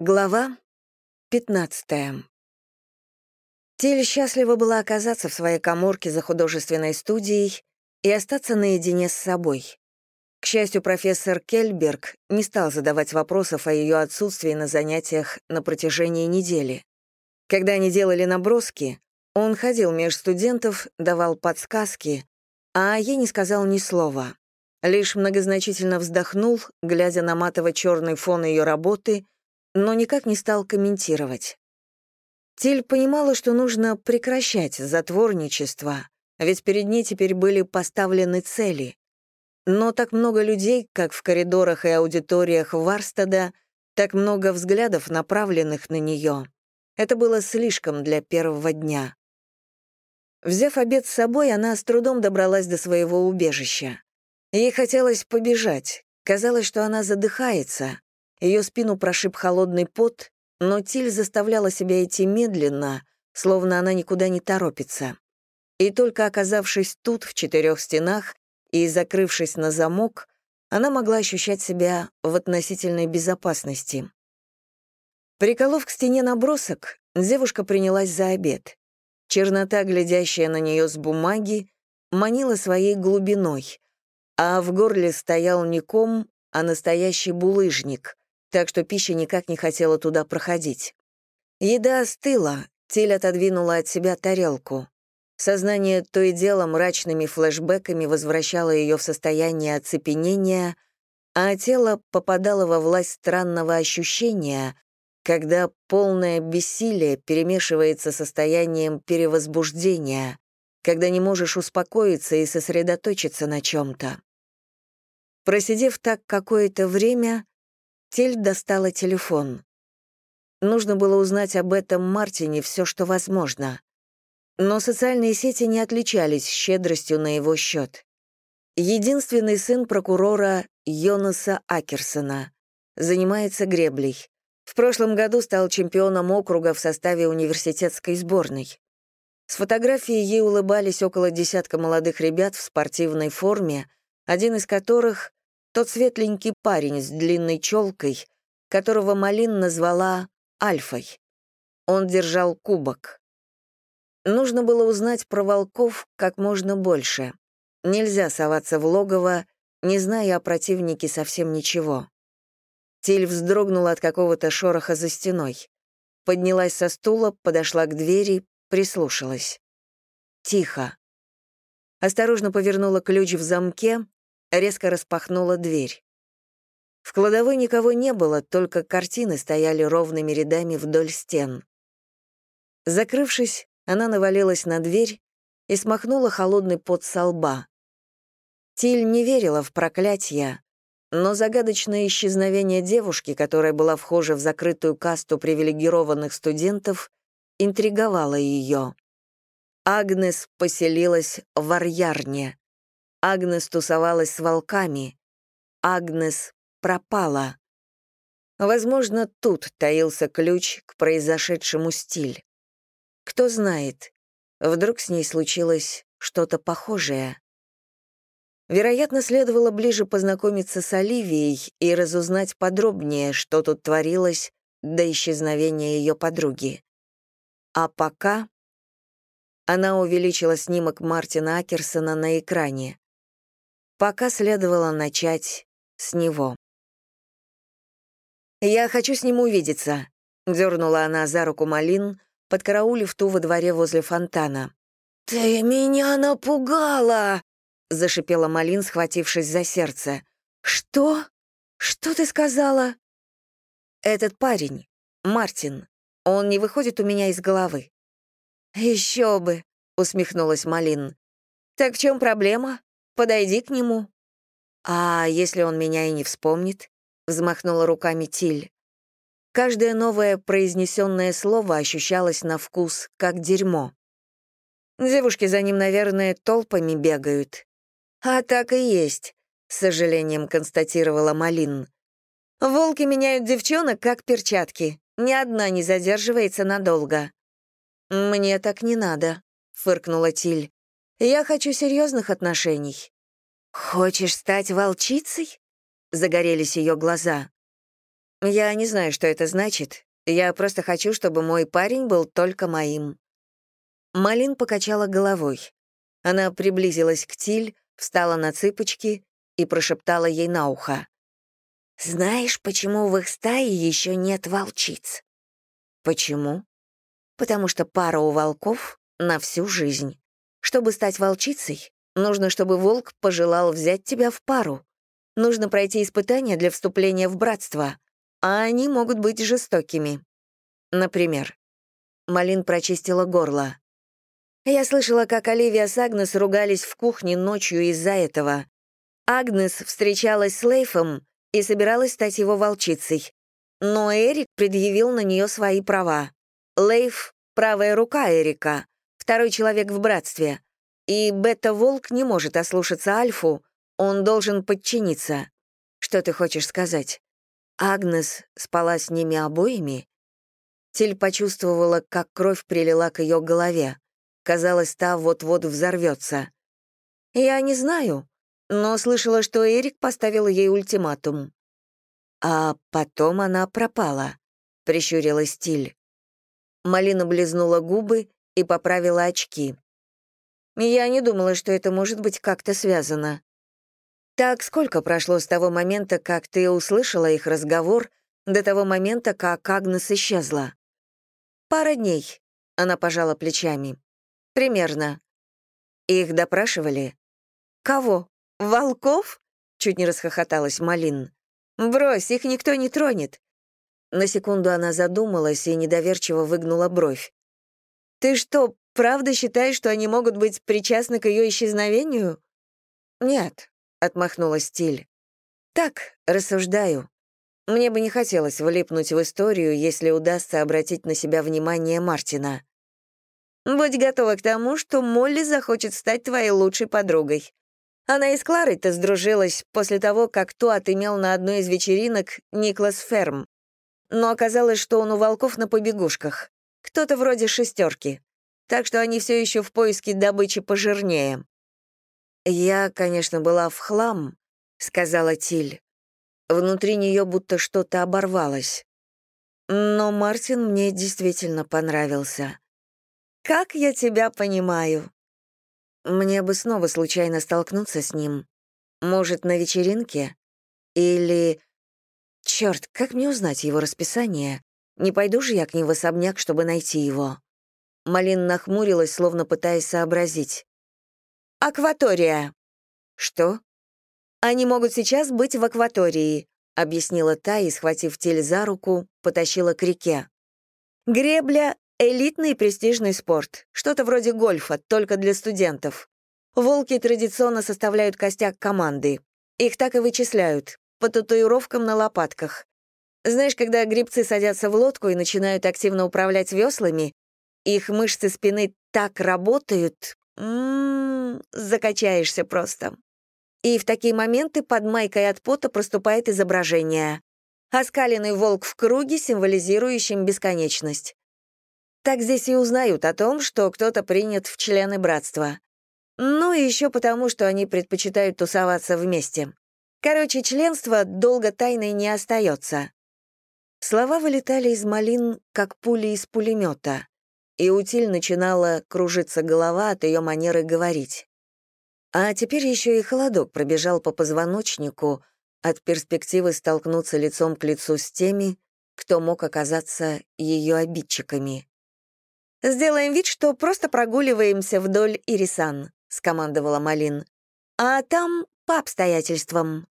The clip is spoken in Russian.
Глава 15 Тиль счастлива была оказаться в своей коморке за художественной студией и остаться наедине с собой. К счастью, профессор Кельберг не стал задавать вопросов о ее отсутствии на занятиях на протяжении недели. Когда они делали наброски, он ходил меж студентов, давал подсказки, а ей не сказал ни слова. Лишь многозначительно вздохнул, глядя на матово-черный фон ее работы — но никак не стал комментировать. Тиль понимала, что нужно прекращать затворничество, ведь перед ней теперь были поставлены цели. Но так много людей, как в коридорах и аудиториях Варстада, так много взглядов, направленных на нее. Это было слишком для первого дня. Взяв обед с собой, она с трудом добралась до своего убежища. Ей хотелось побежать. Казалось, что она задыхается, ее спину прошиб холодный пот, но Тиль заставляла себя идти медленно, словно она никуда не торопится. И только оказавшись тут, в четырех стенах, и закрывшись на замок, она могла ощущать себя в относительной безопасности. Приколов к стене набросок, девушка принялась за обед. Чернота, глядящая на нее с бумаги, манила своей глубиной, а в горле стоял не ком, а настоящий булыжник, так что пища никак не хотела туда проходить. Еда остыла, Тиль отодвинула от себя тарелку. Сознание то и дело мрачными флешбэками возвращало ее в состояние оцепенения, а тело попадало во власть странного ощущения, когда полное бессилие перемешивается состоянием перевозбуждения, когда не можешь успокоиться и сосредоточиться на чем-то. Просидев так какое-то время, Тель достала телефон. Нужно было узнать об этом Мартине все, что возможно. Но социальные сети не отличались щедростью на его счет. Единственный сын прокурора Йонаса Акерсона. Занимается греблей. В прошлом году стал чемпионом округа в составе университетской сборной. С фотографией ей улыбались около десятка молодых ребят в спортивной форме, один из которых тот светленький парень с длинной челкой, которого Малин назвала Альфой. Он держал кубок. Нужно было узнать про волков как можно больше. Нельзя соваться в логово, не зная о противнике совсем ничего. Тиль вздрогнула от какого-то шороха за стеной. Поднялась со стула, подошла к двери, прислушалась. Тихо. Осторожно повернула ключ в замке, резко распахнула дверь. В кладовой никого не было, только картины стояли ровными рядами вдоль стен. Закрывшись, она навалилась на дверь и смахнула холодный пот со лба. Тиль не верила в проклятие, но загадочное исчезновение девушки, которая была вхожа в закрытую касту привилегированных студентов, интриговало ее. Агнес поселилась в Арьярне. Агнес тусовалась с волками. Агнес пропала. Возможно, тут таился ключ к произошедшему стиль. Кто знает, вдруг с ней случилось что-то похожее. Вероятно, следовало ближе познакомиться с Оливией и разузнать подробнее, что тут творилось до исчезновения ее подруги. А пока она увеличила снимок Мартина Акерсона на экране. Пока следовало начать с него. «Я хочу с ним увидеться», — дернула она за руку Малин, подкараулив ту во дворе возле фонтана. «Ты меня напугала!» — зашипела Малин, схватившись за сердце. «Что? Что ты сказала?» «Этот парень, Мартин, он не выходит у меня из головы». «Еще бы», — усмехнулась Малин. «Так в чем проблема? Подойди к нему». «А если он меня и не вспомнит?» — взмахнула руками Тиль. Каждое новое произнесенное слово ощущалось на вкус, как дерьмо. Девушки за ним, наверное, толпами бегают. «А так и есть», — с сожалением констатировала Малин. «Волки меняют девчонок, как перчатки. Ни одна не задерживается надолго». «Мне так не надо», — фыркнула Тиль. Я хочу серьезных отношений». «Хочешь стать волчицей?» — загорелись ее глаза. Я не знаю, что это значит. Я просто хочу, чтобы мой парень был только моим». Малин покачала головой. Она приблизилась к Тиль, встала на цыпочки и прошептала ей на ухо. «Знаешь, почему в их стае еще нет волчиц?» «Почему?» «Потому что пара у волков на всю жизнь. Чтобы стать волчицей, нужно, чтобы волк пожелал взять тебя в пару. Нужно пройти испытания для вступления в братство, а они могут быть жестокими. Например, Малин прочистила горло. Я слышала, как Оливия с Агнес ругались в кухне ночью из-за этого. Агнес встречалась с Лейфом и собиралась стать его волчицей. Но Эрик предъявил на нее свои права. Лейф — правая рука Эрика, второй человек в братстве. И Бета-Волк не может ослушаться Альфу, он должен подчиниться. Что ты хочешь сказать? Агнес спала с ними обоими? Тиль почувствовала, как кровь прилила к ее голове. Казалось, та вот-вот взорвется. «Я не знаю, но слышала, что Эрик поставил ей ультиматум». «А потом она пропала», — прищурилась Тиль. Малина близнула губы и поправила очки. «Я не думала, что это может быть как-то связано. Так сколько прошло с того момента, как ты услышала их разговор, до того момента, как Агнес исчезла? Пара дней, она пожала плечами. Примерно. Их допрашивали? Кого? Волков? Чуть не расхохоталась Малин. Брось, их никто не тронет. На секунду она задумалась и недоверчиво выгнула бровь. «Ты что, правда считаешь, что они могут быть причастны к ее исчезновению?» «Нет, отмахнулась Тиль. Так, рассуждаю. Мне бы не хотелось влипнуть в историю, если удастся обратить на себя внимание Мартина. Будь готова к тому, что Молли захочет стать твоей лучшей подругой. Она и с Кларой-то сдружилась после того, как то отымел на одной из вечеринок Никлас Ферм. Но оказалось, что он у волков на побегушках. Кто-то вроде шестерки. Так что они все еще в поиске добычи пожирнее. «Я, конечно, была в хлам», — сказала Тиль. Внутри нее будто что-то оборвалось. Но Мартин мне действительно понравился. «Как я тебя понимаю?» Мне бы снова случайно столкнуться с ним. Может, на вечеринке? Или... Черт, как мне узнать его расписание? Не пойду же я к ним в особняк, чтобы найти его. Малин нахмурилась, словно пытаясь сообразить. «Акватория». «Что?» «Они могут сейчас быть в акватории», — объяснила та и, схватив тель за руку, потащила к реке. «Гребля — элитный престижный спорт, что-то вроде гольфа, только для студентов. Волки традиционно составляют костяк команды. Их так и вычисляют, по татуировкам на лопатках. Знаешь, когда грибцы садятся в лодку и начинают активно управлять веслами, их мышцы спины так работают, м -м -м, закачаешься просто. И в такие моменты под майкой от пота проступает изображение. Оскаленный волк в круге, символизирующим бесконечность. Так здесь и узнают о том, что кто-то принят в члены братства. Ну и еще потому, что они предпочитают тусоваться вместе. Короче, членство долго тайной не остается. Слова вылетали из малин, как пули из пулемета и у Тиль начинала кружиться голова от ее манеры говорить. А теперь еще и холодок пробежал по позвоночнику от перспективы столкнуться лицом к лицу с теми, кто мог оказаться ее обидчиками. «Сделаем вид, что просто прогуливаемся вдоль Ирисан», — скомандовала Малин. «А там по обстоятельствам».